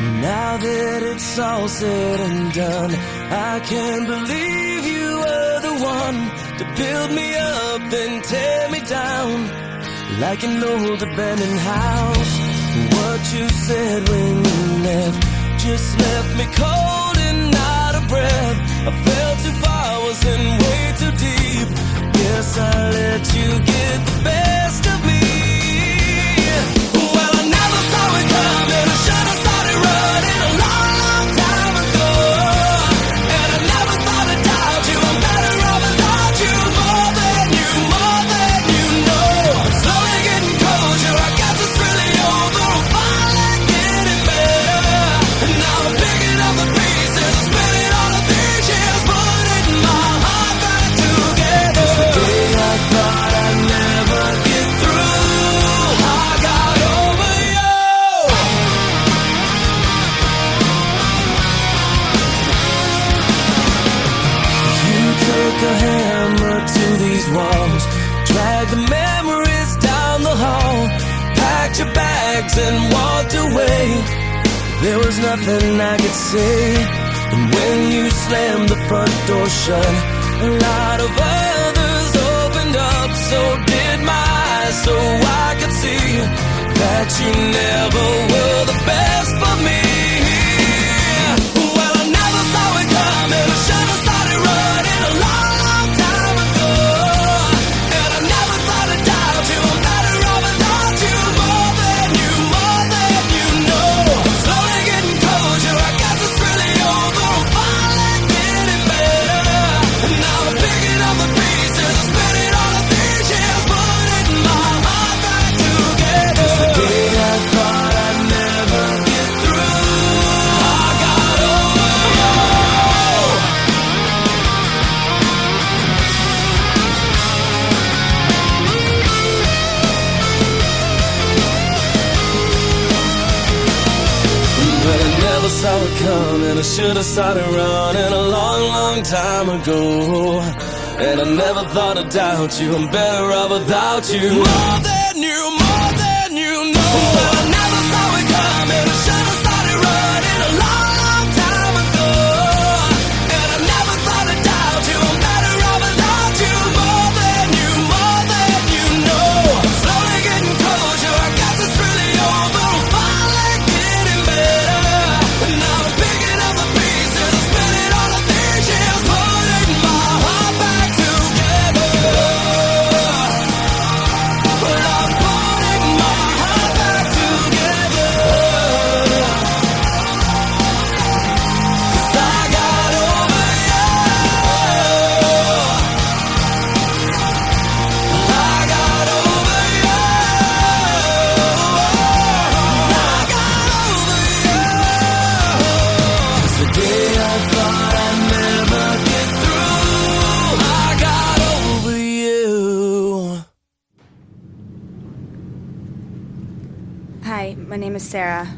Now that it's all said and done, I can't believe you were the one to build me up then tear me down. Like an old abandoned house, what you said when you left just left me cold and out of breath. a hammer to these walls. Drag the memories down the hall. Packed your bags and walked away. There was nothing I could say. And when you slammed the front door shut, a lot of others opened up. So did my eyes, so I could see that you never. saw it coming. I should have started running a long, long time ago. And I never thought I'd doubt you. I'm better off without you. More than you, more than you know. Hi, my name is Sarah.